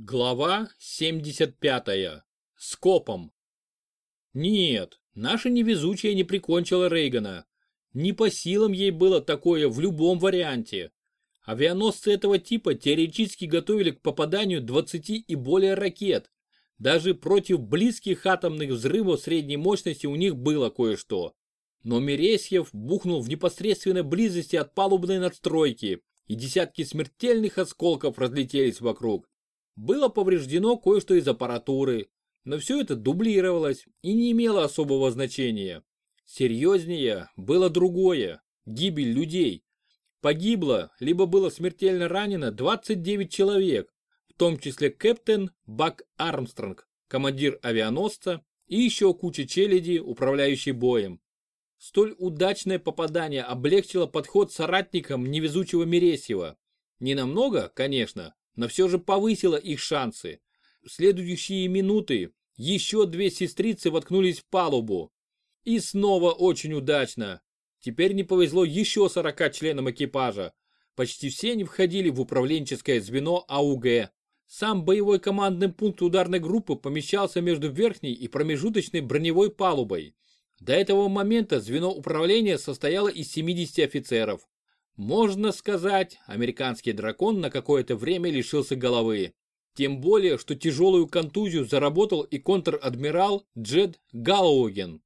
Глава 75. Скопом. Нет, наша невезучая не прикончила Рейгана. Не по силам ей было такое в любом варианте. Авианосцы этого типа теоретически готовили к попаданию 20 и более ракет. Даже против близких атомных взрывов средней мощности у них было кое-что. Но Мересьев бухнул в непосредственной близости от палубной надстройки, и десятки смертельных осколков разлетелись вокруг. Было повреждено кое-что из аппаратуры, но все это дублировалось и не имело особого значения. Серьезнее было другое – гибель людей. Погибло, либо было смертельно ранено 29 человек, в том числе капитан Бак Армстронг, командир авианосца и еще куча челяди, управляющий боем. Столь удачное попадание облегчило подход соратникам невезучего Мересьева. Не намного, конечно, но все же повысило их шансы. В следующие минуты еще две сестрицы воткнулись в палубу. И снова очень удачно. Теперь не повезло еще 40 членам экипажа. Почти все они входили в управленческое звено АУГ. Сам боевой командный пункт ударной группы помещался между верхней и промежуточной броневой палубой. До этого момента звено управления состояло из 70 офицеров. Можно сказать, американский дракон на какое-то время лишился головы. Тем более, что тяжелую контузию заработал и контр-адмирал Джед Галлоуген.